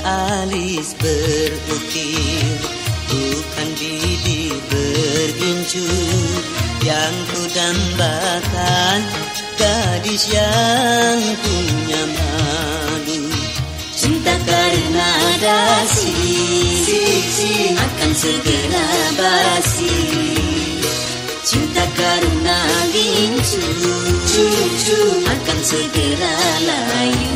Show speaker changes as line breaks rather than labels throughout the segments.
alis berukir Bukan bibir bergincu Yang ku dambakan Gadis yang punya malu. Cinta karena dasi Akan segera basi. Cinta karena gincu Akan segera layu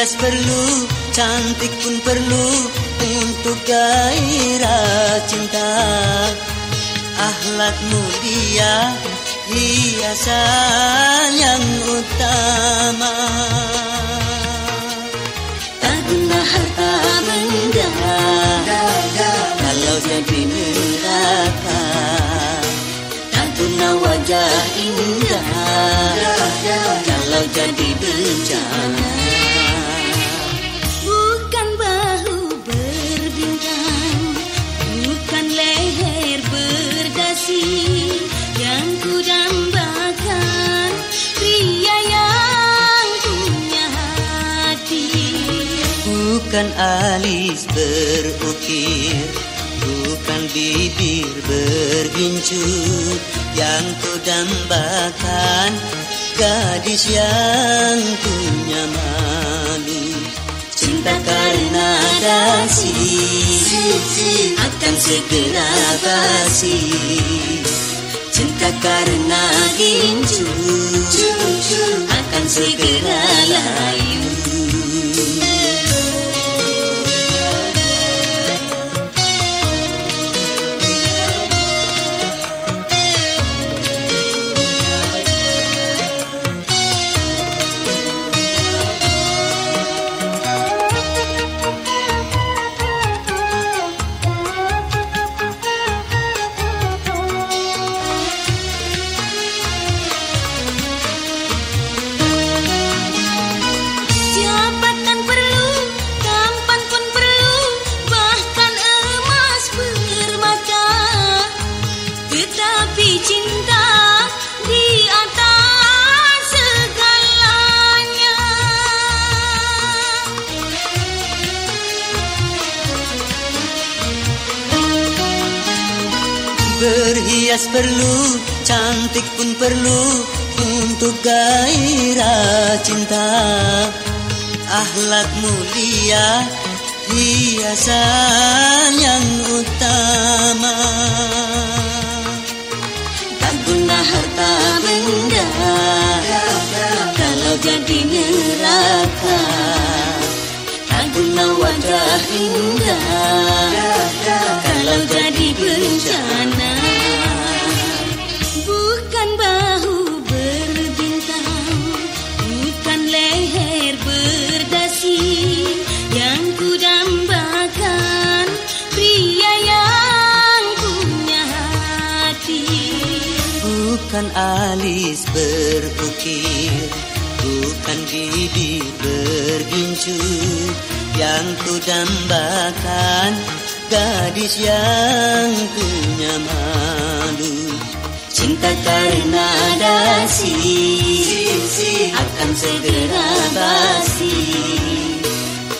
Berhias perlu, cantik pun perlu Untuk gairah cinta. Ahlak mulia, hiasan yang utama. Tak guna harta benda Kalau jadi neraka. Tak guna wajah indah Kalau jadi bencana bukan alis berukir bukan bibir bergincu yang ku dambakan gadis yang punya malu. Cinta karena dasi akan segera basi. Cinta karena Berhias perlu, cantik pun perlu Untuk gairah cinta. Ahlak mulia, hiasan yang utama. Tak guna harta benda Kalau jadi neraka. Tak guna wajah indah Kalau jadi bencana bukan alis berukir bukan bibir bergincu. Yang ku dambakan gadis yang punya malu. Cinta karena dasi akan segera basi.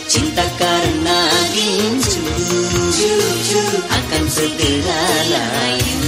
Cinta karena gincu akan segera layu